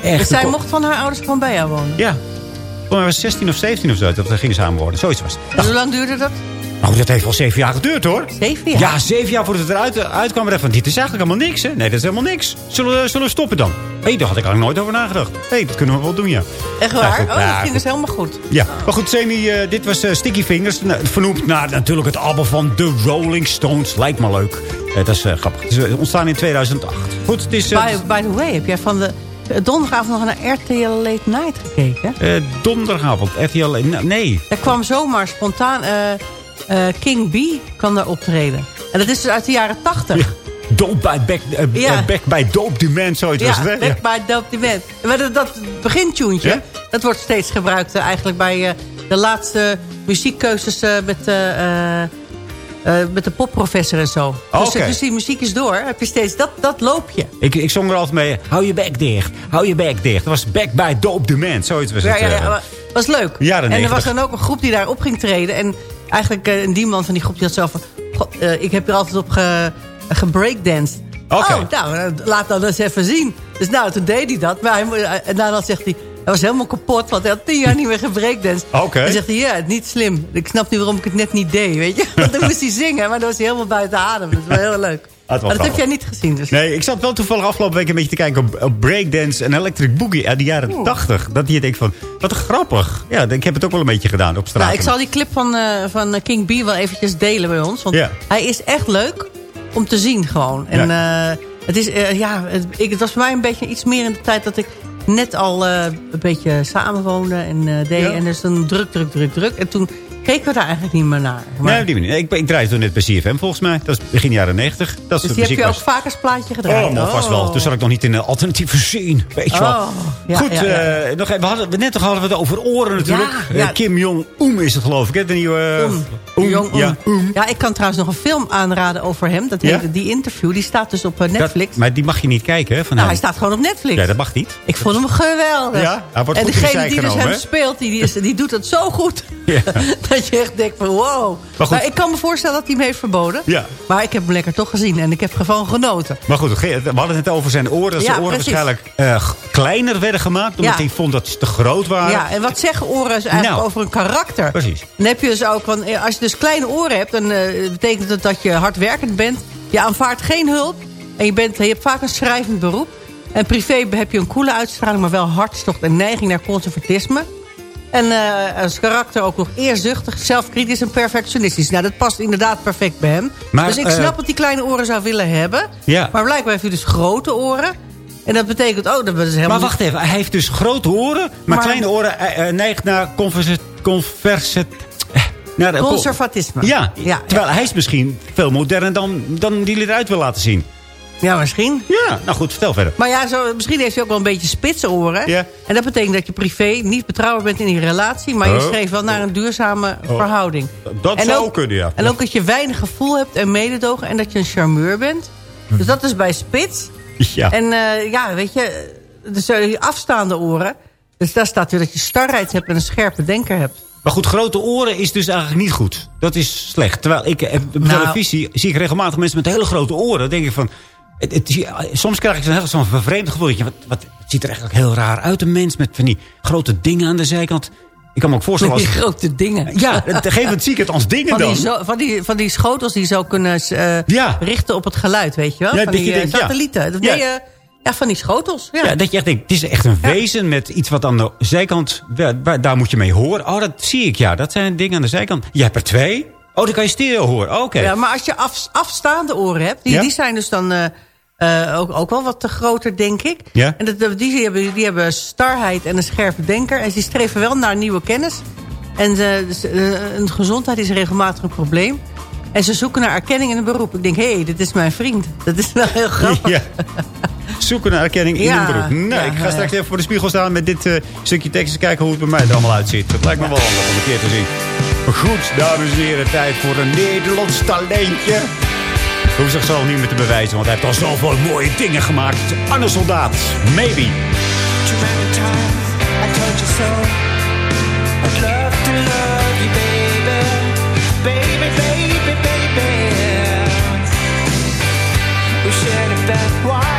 echt.
Dus zij mocht van haar ouders gewoon bij jou wonen.
Ja. Toen was 16 of 17 of zo, dat gingen samenwonen. Zoiets was het.
En hoe lang duurde dat?
Nou, dat heeft wel zeven jaar geduurd, hoor.
Zeven jaar?
Ja, zeven jaar voordat het eruit uitkwam. Dachten van, dit is eigenlijk helemaal niks, hè? Nee, dat is helemaal niks. Zullen we, zullen we stoppen dan? Hé, daar had ik eigenlijk nooit over nagedacht. Hé, dat kunnen we wel doen, ja.
Echt
Ja,
waar? oh,
Ja,
dat ging dus helemaal goed.
Ja, maar goed, Semi, eh, dit was eh, Sticky Fingers. Nou, vernoemd naar natuurlijk het album van The Rolling Stones. Lijkt me leuk. Eh, dat is eh, grappig. Het is eh, ontstaan in 2008. Goed, het is... eh,
By, by the way, heb jij van de eh, donderdagavond nog naar RTL Late Night gekeken?
eh, donderdagavond, RTL... Nee.
Daar kwam zomaar spontaan eh, eh, King B kwam daar optreden. En dat is dus uit de jaren 80.
Dope by Back, eh,
Ja.
eh, back by Dope Demand, zoiets was
Ja,
het, hè?
Back by Dope Demand. Maar dat, dat begintuntje,
Ja?
dat wordt steeds gebruikt eh, eigenlijk bij eh, de laatste muziekkeuzes eh, met, eh, eh, eh, met de popprofessor en zo. Dus,
Oké.
dus die muziek is door. Heb je steeds dat, dat loopje.
Ik, ik zong er altijd mee, hou je bek dicht, hou je bek dicht. Dat was Back by Dope Demand, zoiets was
Ja,
het.
ja,
eh.
ja, maar was leuk. En er
90.
was dan ook een groep die daarop ging treden. En eigenlijk eh, een die man van die groep die had zo van... God, eh, ik heb er altijd op ge, gebreakdanced.
Oké.
Oh, nou, eh, laat dan eens even zien. Dus nou, toen deed hij dat. Maar hij, eh, en daarna zegt hij... Hij was helemaal kapot, want hij had tien jaar niet meer gebreakdanced.
Oké.
En zegt hij, ja, niet slim. Ik snap nu waarom ik het net niet deed, weet je. Want dan moest hij zingen, maar dan was hij helemaal buiten adem. Dat was wel heel leuk.
wel
maar dat heb jij niet gezien, dus.
Nee, ik zat wel toevallig afgelopen week een beetje te kijken op, op Breakdance en Electric Boogie uit de jaren 80. Dat je denkt van, wat grappig. Ja, ik heb het ook wel een beetje gedaan op straat.
Nou, ik zal die clip van, eh, van eh, King B wel eventjes delen bij ons. Want
Ja.
hij is echt leuk om te zien gewoon. En eh, het, is, ja, het, ik, het was voor mij een beetje iets meer in de tijd dat ik net al eh, een beetje samenwoonde en eh, deed.
Ja.
En dus dan druk, druk, druk, druk. En toen keken we daar eigenlijk niet meer naar. Maar,
Nee, die manier. Ik, ik draaide toen net bij CFM volgens mij. Dat is begin jaren 90. Dat
dus
soort
die heb je ook vaak als plaatje gedraaid.
Oh, maar vast wel. Toen zat ik nog niet in een alternatieve scene. Weet je wel.
Oh, ja,
Goed,
ja, ja.
eh, nog even, we hadden, net toch hadden we het over oren natuurlijk. Eh, Kim Jong-un is het geloof ik, hè? De nieuwe...
Oem, Jong-un.
ja.
Ja, ik kan trouwens nog een film aanraden over hem. Dat heet Die Interview. Die staat dus op eh, Netflix.
Dat- maar die mag je niet kijken, hè? Van
nou,
hem.
hij staat gewoon op Netflix.
Ja, dat mag niet.
Ik vond hem geweldig.
Ja? Hij wordt
en
de
degene die dus hem speelt, die, die, is, die doet het zo goed.
Ja.
dat je echt denkt van wow.
Maar
ik kan me voorstellen dat hij hem heeft verboden.
Ja.
Maar ik heb hem lekker toch gezien. En ik heb gewoon genoten.
Maar goed, we hadden het over zijn oren. Dat
Ja,
zijn oren
precies.
waarschijnlijk eh, kleiner werden gemaakt. Omdat
Ja.
hij vond dat ze te groot waren.
Ja, en wat zeggen oren is eigenlijk
Nou.
over een karakter.
Precies.
Dan heb je dus ook, van, eh, als je dus kleine oren hebt... dan eh, betekent het dat je hardwerkend bent. Je aanvaardt geen hulp. En je, bent, je hebt vaak een schrijvend beroep. En privé heb je een coole uitstraling... maar wel hartstocht en neiging naar conservatisme. En eh, als karakter ook nog eerzuchtig, zelfkritisch en perfectionistisch. Nou, dat past inderdaad perfect bij hem.
Maar,
dus ik
eh,
snap dat hij kleine oren zou willen hebben.
Ja.
Maar blijkbaar heeft hij dus grote oren. En dat betekent, oh, dat is helemaal
Maar wacht even, hij heeft dus grote oren. Maar,
Maar-
kleine oren eh, neigt naar converse, converse, naar
Conservatisme.
Ja,
Ja,
terwijl hij is misschien veel moderner dan, dan die hij eruit wil laten zien.
Ja, misschien.
Ja, nou goed, vertel verder.
Maar ja, zo, misschien heeft hij ook wel een beetje spitse oren.
Ja.
En dat betekent dat je privé niet betrouwbaar bent in je relatie... maar je
Oh.
streeft wel naar een duurzame
Oh.
verhouding.
Dat
En
zou
ook-
kunnen, ja.
En ook dat je weinig gevoel hebt en mededogen... en dat je een charmeur bent. Dus dat is bij spits.
Ja.
En eh, ja, weet je, dus eh, die afstaande oren... dus daar staat weer dat je starheid hebt en een scherpe denker hebt.
Maar goed, grote oren is dus eigenlijk niet goed. Dat is slecht. Terwijl ik eh, op
Nou.
televisie zie ik regelmatig mensen met hele grote oren. Dan denk ik van... Het, het- soms krijg ik zo'n heel- zo'n vervreemd gevoel. Wat, wat, het ziet er eigenlijk heel raar uit, een mens met van die grote dingen aan de zijkant. Ik kan me ook voorstellen
Die
als...
grote dingen.
Ja, op een gegeven zie ik het als dingen
Van die,
dan.
zo, van, die, van die schotels die zo kunnen eh,
Ja.
richten op het geluid, weet je wel?
Ja,
van die
je
eh,
denkt,
satellieten. Dat
Ja.
Ja, van die schotels. Ja.
Dat je echt denkt, het is echt een wezen met iets wat aan de zijkant... waar- daar moet je mee horen. Oh, dat zie ik, ja. Dat zijn dingen aan de zijkant. Je hebt er twee. Oh, dan kan je stereo horen. Oké.
Ja, maar als je af, afstaande oren hebt, die, die zijn dus dan eh, eh, ook, ook wel wat te groter, denk ik.
Ja?
En dat, die, hebben, die hebben starheid en een scherpe denker. En die streven wel naar nieuwe kennis. En ze, ze- eh, een gezondheid is regelmatig een probleem. En ze zoeken naar erkenning in een beroep. Ik denk, hé, hey, dit is mijn vriend. Dat is wel heel grappig.
Ja. Zoeken naar erkenning in
Ja,
een beroep. Nee,
ja,
ik ga straks even voor de spiegel staan met dit eh, stukje tekst. kijken hoe het bij mij er allemaal uitziet. Dat lijkt me wel handig om een keer te zien. Goed, dames en heren, tijd voor een Nederlands talentje. Hoef zichzelf niet meer te bewijzen, want hij heeft al zoveel mooie dingen gemaakt. Anne Soldaat, maybe.
Too many times I told you so. I'd love to love you, baby. Baby, baby, baby. We shared a bed, why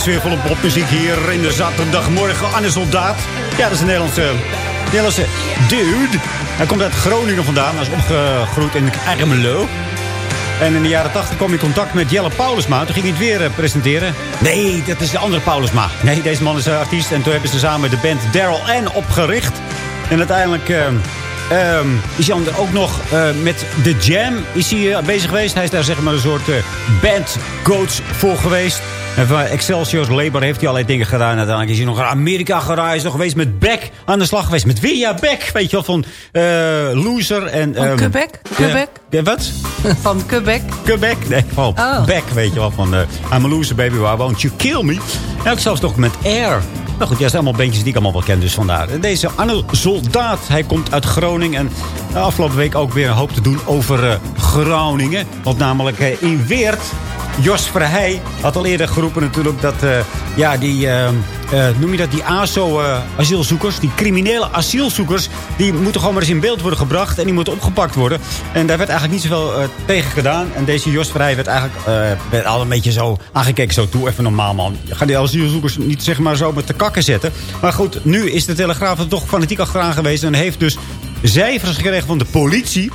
sfeervolle popmuziek hier in de zaterdagmorgen. Anne Soldaat. Ja, dat is een Nederlandse, Nederlandse dude. Hij komt uit Groningen vandaan. Hij is opgegroeid in Ermelo. En in de jaren 80 kwam hij in contact met Jelle Paulusma. Toen ging hij het weer eh, presenteren. Nee, dat is de andere Paulusma. Nee, deze man is eh, artiest. En toen hebben ze samen de band Daryl N opgericht. En uiteindelijk eh, ehm, is hij dan ook nog eh, met de Jam is hij, eh, bezig geweest. Hij is daar zeg maar een soort bandcoach voor geweest. En van Excelsior Labour heeft hij allerlei dingen gedaan. Uiteindelijk is hij nog naar Amerika gereisd. Nog geweest met Beck aan de slag geweest. Met wie? Ja, Beck. Weet je wel, van eh, Loser. En,
Van
ehm,
Quebec? Quebec?
ja, wat?
Van Quebec.
Quebec? Nee, van
Oh.
Beck, weet je wel. Van uh, I'm a loser, baby, why won't you kill me? En ook zelfs nog met Air. Maar goed, ja, zijn allemaal bandjes die ik allemaal wel ken, dus vandaar. Deze Arno Soldaat, hij komt uit Groningen. En de afgelopen week ook weer een hoop te doen over eh, Groningen. Want namelijk eh, in Weert... Jos Verheij had al eerder geroepen natuurlijk dat, eh, ja, die, eh, eh, noem je dat, die ASO-asielzoekers, die criminele asielzoekers, die moeten gewoon maar eens in beeld worden gebracht en die moeten opgepakt worden. En daar werd eigenlijk niet zoveel tegen gedaan. En deze Jos Verheij werd eigenlijk werd al een beetje zo aangekeken, zo toe, even normaal man. Je gaat die asielzoekers niet zeg maar zo met de kakken zetten. Maar goed, nu is de Telegraaf er toch fanatiek achteraan geweest en heeft dus cijfers gekregen van de politie.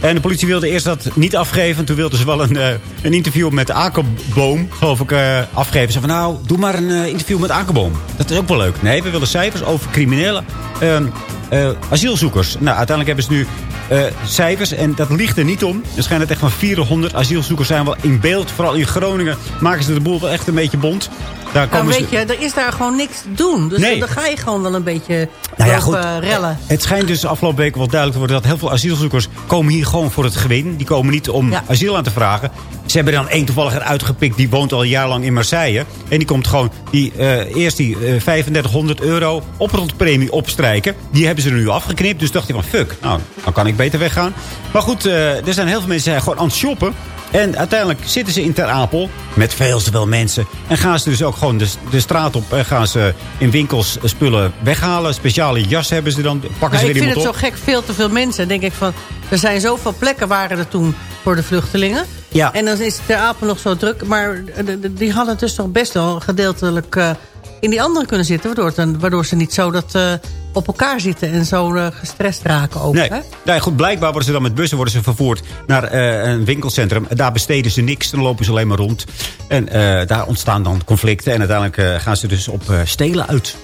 En de politie wilde eerst dat niet afgeven. Toen wilden ze wel een, eh, een interview met Akerboom, geloof ik, eh, afgeven. Ze van, nou, doe maar een eh, interview met Akerboom. Dat is ook wel leuk. Nee, we willen cijfers over criminele ehm, eh, asielzoekers. Nou, uiteindelijk hebben ze nu cijfers. En dat ligt er niet om. Er schijnt echt van 400 asielzoekers zijn wel in beeld. Vooral in Groningen maken ze de boel wel echt een beetje bond. Daar
Nou,
ze-
weet je, er is daar gewoon niks te doen. Dus
Nee.
dan ga je gewoon wel een beetje
Nou ja, goed.
rellen.
Het schijnt dus de afgelopen weken wel duidelijk te worden... dat heel veel asielzoekers komen hier gewoon voor het gewin. Die komen niet om
Ja.
asiel aan te vragen. Ze hebben dan één toevallig uitgepikt. Die woont al een jaar lang in Marseille. En die komt gewoon die, eh, eerst die eh 3500 euro oprotpremie opstrijken. Die hebben ze er nu afgeknipt. Dus dacht hij van fuck, nou, dan kan ik beter weggaan. Maar goed, eh, er zijn heel veel mensen die zijn gewoon aan het shoppen. En uiteindelijk zitten ze in Ter Apel met veel te veel mensen. En gaan ze dus ook gewoon de, de straat op. En gaan ze in winkels spullen weghalen. Speciale jas hebben ze dan. Pakken
Maar
ze
ik vind het zo gek, veel te veel mensen. Dan denk ik van, er zijn zoveel plekken waren er toen voor de vluchtelingen.
Ja.
En dan is ter Apel nog zo druk. Maar die hadden dus toch best wel gedeeltelijk eh, in die andere kunnen zitten. Waardoor, dan, waardoor ze niet zo dat, eh, op elkaar zitten en zo eh, gestrest raken ook.
Nee.
Hè?
nee, goed, blijkbaar worden ze dan met bussen worden ze vervoerd naar eh, een winkelcentrum. Daar besteden ze niks, dan lopen ze alleen maar rond. En eh, daar ontstaan dan conflicten. En uiteindelijk gaan ze dus op stelen uit.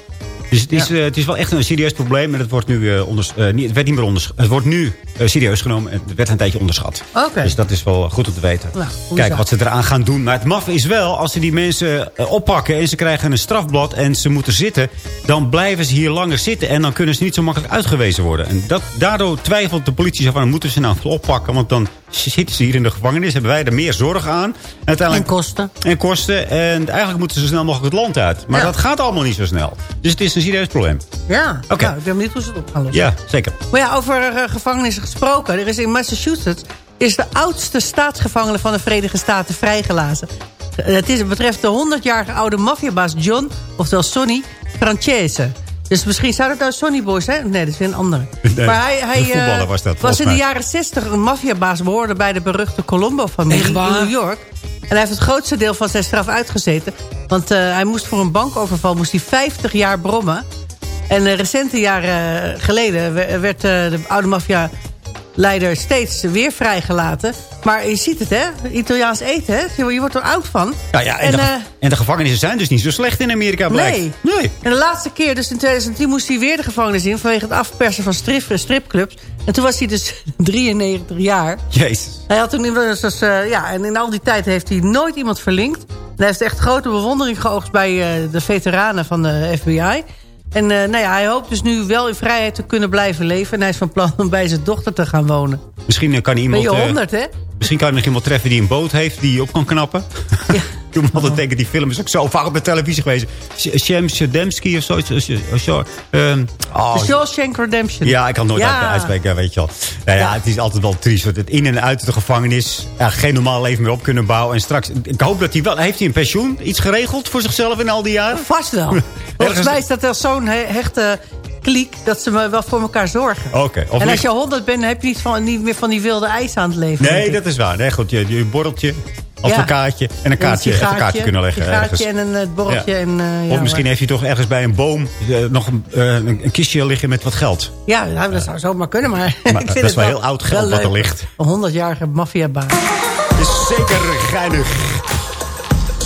Dus het is,
Ja.
het is wel echt een serieus probleem. En het, wordt nu, eh, niet, het werd niet meer onderschat. Het wordt nu eh, serieus genomen. En het werd een tijdje onderschat.
Oké.
Dus dat is wel goed om te weten.
Nou,
Kijk wat ze eraan gaan doen. Maar het maf is wel, als ze die mensen eh, oppakken... en ze krijgen een strafblad en ze moeten zitten... dan blijven ze hier langer zitten. En dan kunnen ze niet zo makkelijk uitgewezen worden. En dat, daardoor twijfelt de politie van... moeten ze nou oppakken? Want dan zitten ze hier in de gevangenis. Hebben wij er meer zorg aan. En, uiteindelijk,
En kosten.
En kosten. En eigenlijk moeten ze zo snel mogelijk het land uit. Maar
Ja.
dat gaat allemaal niet zo snel. Dus het is een serieus probleem.
Ja,
Oké.
nou, ik ben benieuwd hoe ze het op gaan lossen.
Ja, zeker.
Maar ja, over eh, gevangenissen gesproken. Er is in Massachusetts is de oudste staatsgevangene van de Verenigde Staten vrijgelaten. Eh, Het, is, het betreft de 100-jarige oude maffiabaas John, oftewel Sonny Francese. Dus misschien zou dat nou Sonny Boy zijn? Nee, dat is weer een andere.
Nee,
maar hij, hij eh,
was dat,
was in de jaren 60 een maffiabaas, behoorde bij de beruchte Colombo-familie in New York. En hij heeft het grootste deel van zijn straf uitgezeten. Want eh, hij moest voor een bankoverval moest hij 50 jaar brommen. En eh, recente jaren geleden we- werd eh, de oude maffia-leider steeds weer vrijgelaten. Maar je ziet het, hè? Italiaans eten, hè? Je wordt er oud van.
Ja, ja, en, de,
eh,
en de gevangenissen zijn dus niet zo slecht in Amerika, blijkt.
Nee.
nee.
En de laatste keer, dus in 2010, moest hij weer de gevangenis in... vanwege het afpersen van strip, stripclubs. En toen was hij dus 93 jaar.
Jezus.
Hij had toen dus, eh, ja, en in al die tijd heeft hij nooit iemand verlinkt. En hij heeft echt grote bewondering geoogst bij eh, de veteranen van de FBI. En eh, nou ja, hij hoopt dus nu wel in vrijheid te kunnen blijven leven. En hij is van plan om bij zijn dochter te gaan wonen.
Misschien eh, kan
Ben
iemand...
je
eh,
100, hè?
Misschien kan je nog iemand treffen die een boot heeft die je op kan knappen. Ik moet altijd denken, die film is ook zo vaak op de televisie geweest. Sh- Shem Shademski of oh,
The Shawshank Redemption.
ja, ik kan nooit
Ja.
uit- uitspreken, weet je wel. Nou ja, het is altijd wel triest. Want het in en uit de gevangenis. Ja, geen normaal leven meer op kunnen bouwen. En straks, ik hoop dat hij wel... Heeft hij een pensioen? Iets geregeld voor zichzelf in al die jaren?
Vast wel. Volgens mij is dat wel zo'n he- hechte kliek... dat ze me wel voor elkaar zorgen.
Oké.
En als je 100 bent, dan heb je niet, van, niet meer van die wilde ijs aan het leven.
Nee, dat is waar. Nee, goed, je, je borreltje, advocaatje en een kaartje,
Een
een kaartje kunnen leggen.
sigaartje
ergens.
en een eh, borreltje. En, eh, ja,
of misschien heeft hij toch ergens bij een boom eh, nog een, een, een kistje liggen met wat geld.
Ja, nou, dat zou zomaar kunnen, maar... ik vind
dat is wel heel oud geld wat er ligt.
Een 100-jarige maffiabaas.
Is zeker geinig.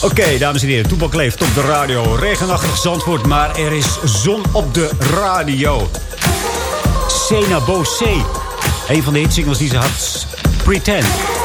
Oké, dames en heren, Toepak leeft op de radio. Regenachtig Zandvoort, maar er is zon op de radio.
Sena Bosé. Een van de hitsingles die ze had. Pretend.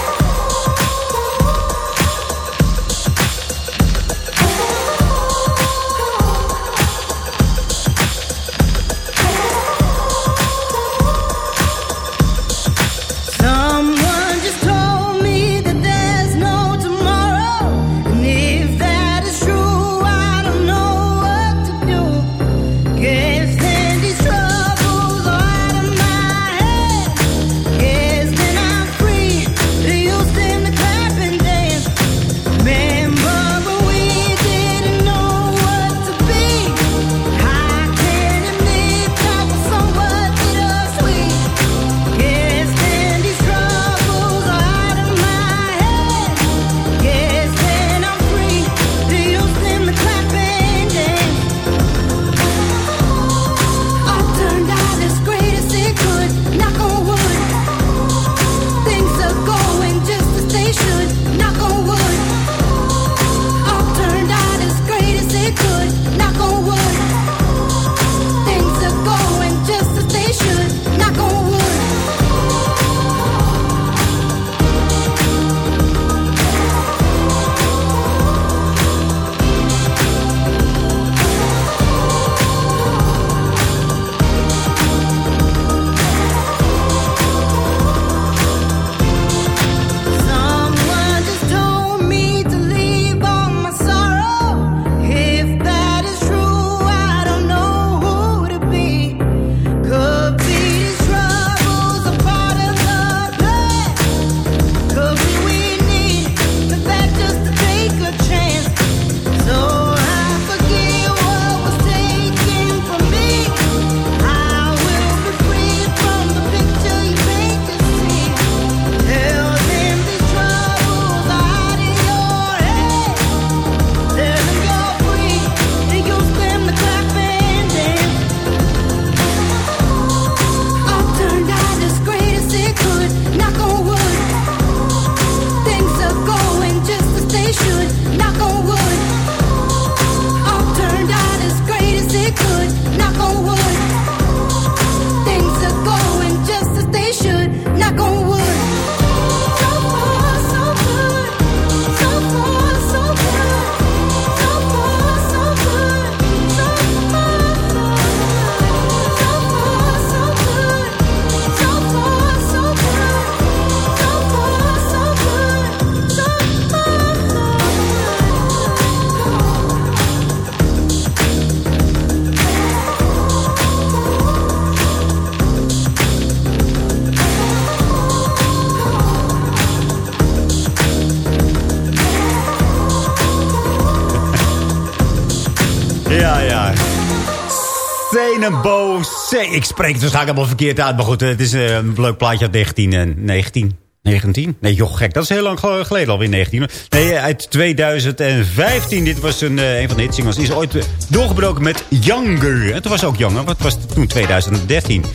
Senenbo C. Ik spreek het waarschijnlijk allemaal verkeerd uit. Maar goed, het is eh, een leuk plaatje uit 19... en 19... 19? Nee, joh, gek. Dat is heel lang gel- geleden alweer, 19. Nee, uit 2015. Dit was een, eh, een van de hitsingles. Die is ooit eh, doorgebroken met Younger. En toen was ook Younger. Wat was het toen? 2013.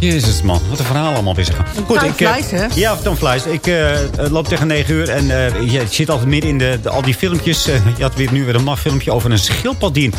Jezus, man. Wat een verhaal allemaal weer zeggen.
Time
ik, eh,
hè?
Ja, Tom Flies. Ik eh, eh, loop tegen 9 uur en eh, je zit altijd midden in de, de- al die filmpjes. Eh, je had weer, nu weer een maf filmpje over een schildpad die... een-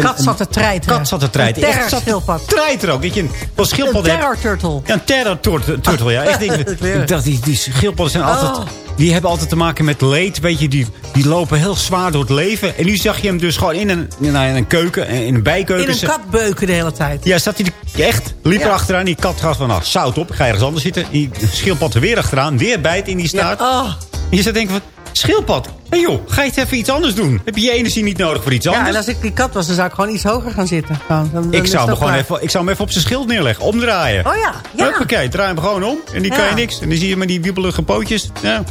Kat zat te treiteren.
Kat zat te treiten.
Een
zat
terrorschildpad.
treiteren ook. Dat je een, een schildpad
Een terror turtle.
Ja, een terror turtle, turtle, ja. Ik, ik dacht, die, die schildpadden zijn altijd...
Oh.
Die hebben altijd te maken met leed. Weet je, die, die lopen heel zwaar door het leven. En nu zag je hem dus gewoon in een, in een keuken, in een bijkeuken.
In een kat beuken de hele tijd.
Ja, zat hij echt? Liep
Ja.
er achteraan. Die kat gaat van, nou, zout op. Ik ga ergens anders zitten. Die schildpad er weer achteraan. Weer bijt in die staart.
Oh.
En je zou denken van, schildpad. Hé joh, ga je het even iets anders doen? Heb je je energie niet nodig voor iets
Ja,
anders?
en als ik die kat was, dan zou ik gewoon iets hoger gaan zitten. Dan- dan
ik, zou hem gewoon even, ik zou hem even op zijn schild neerleggen. Omdraaien.
Oh ja, ja.
Huppakee, draai hem gewoon om. En die kan je
Ja.
niks. En dan zie je maar die wiebelige pootjes. Ja.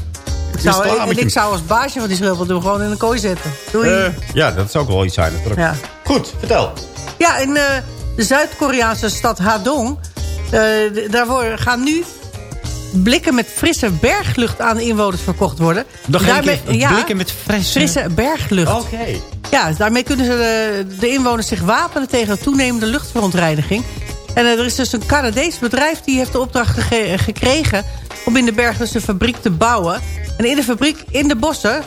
Ik zou, en ik zou als baasje van die schildpad hem gewoon in een kooi zetten. Doei.
Eh, ja, dat zou ook wel iets zijn natuurlijk.
ja.
Goed, vertel.
Ja, in eh, de Zuid-Koreaanse stad Hadong... eh, daarvoor gaan nu blikken met frisse berglucht aan de inwoners verkocht worden.
Ik even blikken met frisse-
frisse berglucht.
Oké.
Ja, daarmee kunnen ze de, de inwoners zich wapenen tegen toenemende luchtverontreiniging. En eh, er is dus een Canadees bedrijf die heeft de opdracht gekregen... om in de berg dus een fabriek te bouwen. En in de fabriek, in de bossen...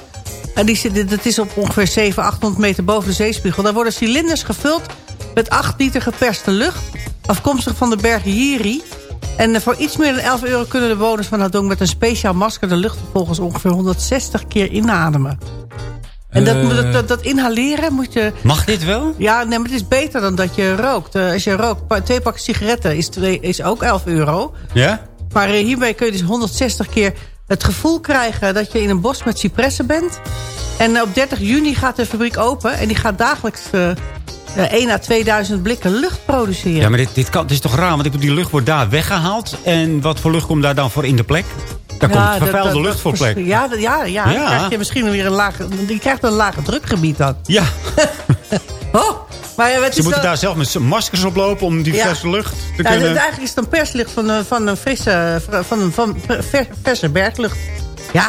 En die, dat is op ongeveer 700, 800 meter boven de zeespiegel. Daar worden cilinders gevuld met 8 liter geperste lucht. afkomstig van de berg Jiri. En voor iets meer dan 11 euro kunnen de bewoners van Hadong... met een speciaal masker de lucht vervolgens ongeveer 160 keer inademen. En dat,
Eh.
dat, dat, inhaleren moet je...
Mag dit wel?
Ja, nee, maar het is beter dan dat je rookt. Eh, als je rookt, twee pakken sigaretten is, twee, is ook 11 euro.
Ja?
Maar eh, hierbij kun je dus 160 keer het gevoel krijgen... dat je in een bos met cipressen bent. En op 30 juni gaat de fabriek open... en die gaat dagelijks eh, eh, 1 à 2000 blikken lucht produceren.
Ja, maar dit, dit, kan, dit is toch raar, want die lucht wordt daar weggehaald. En wat voor lucht komt daar dan voor in de plek? Daar
Ja,
komt vervuilde
dat-
lucht voor plek.
Ja, ja, ja,
Ja.
Dan krijg je misschien weer een lager... Je krijgt een lager drukgebied dan.
Ja,
Oh, maar ja,
ze moeten daar zelf met maskers op lopen om die
Ja.
verse lucht te
Ja,
kunnen...
eigenlijk is het een perslicht van, een- van een frisse, van een van ver- verse berglucht. Ja.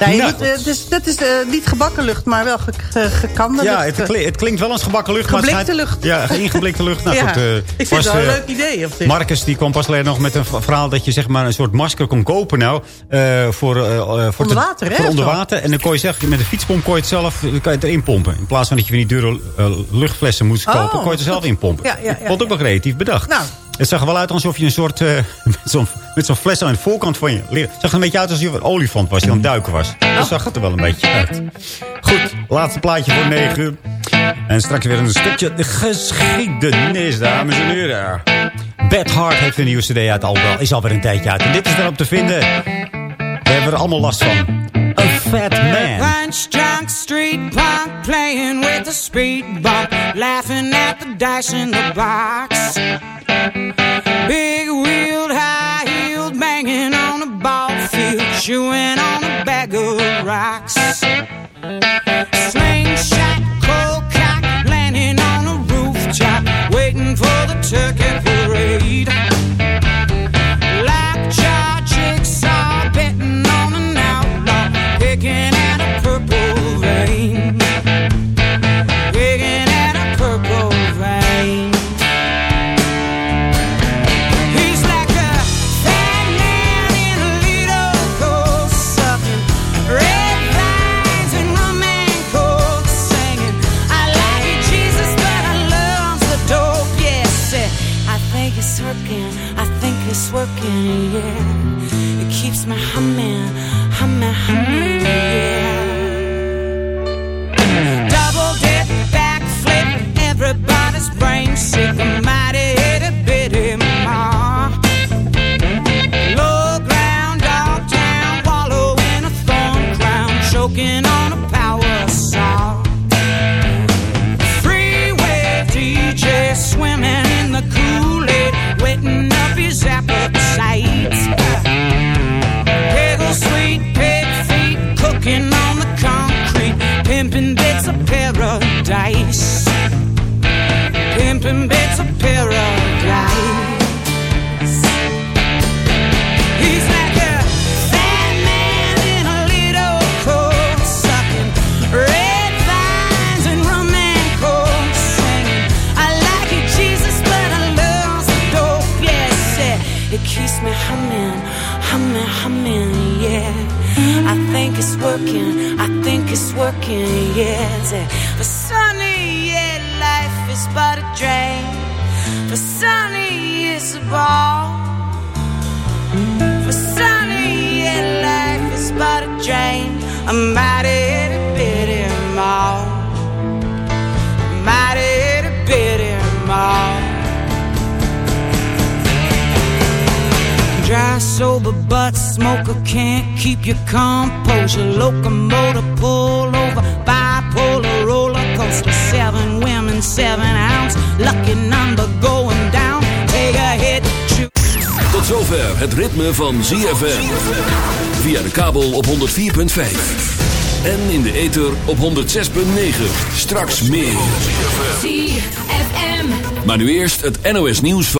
Ja,
Nou,
moet, eh, is, dat is eh, niet gebakken lucht, maar wel ge, ge- gekande
Ja,
lucht.
het, kli- het klinkt wel als gebakken lucht. maar het
lucht.
Ja, ingeblikte lucht. Nou,
Ja,
goed, eh,
ik vind
was,
het wel een leuk idee.
Marcus die kwam pas alleen nog met een verhaal dat je zeg maar een soort masker kon kopen nou. voor, voor
Onder water, hè,
onder water. En dan kon je zeggen, met een fietspomp kon je het zelf kan je het erin pompen. In plaats van dat je weer die dure luchtflessen moest
Oh,
kopen, kon je het er zelf in pompen.
Ja, ja, ja,
vond ook wel creatief bedacht.
Nou.
Het zag er wel uit alsof je een soort, eh, met zo'n fles aan de voorkant van je... Het zag er een beetje uit alsof je een olifant was die aan het duiken was.
Oh.
Dat zag het er wel een beetje uit. Goed, laatste plaatje voor 9 uur. En straks weer een stukje de geschiedenis, dames en heren. Bad Heart heeft een nieuwe cd uit, al wel, is alweer een tijdje uit. En dit is erop te vinden. We hebben er allemaal last van. A Fat Man.
Punch drunk street punk playing with the speed bump, laughing at the dice in the box. Big wheeled, high heeled, banging on a ball field, chewing on a bag of rocks. Slingshot, cold cock, landing on a rooftop, waiting for the turkey parade. Jigsaw, betting on an outlaw, picking at a purple vein. Your composure. Locomotive pull over, bipolar roller coaster. Seven women, seven ounce. Lucky number going down. Take a hit.
Tot zover het ritme van ZFM. Via de kabel op 104.5. En in de ether op 106.9. Straks meer.
ZFM.
Maar nu eerst het NOS nieuws van...